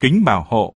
kính bảo hộ.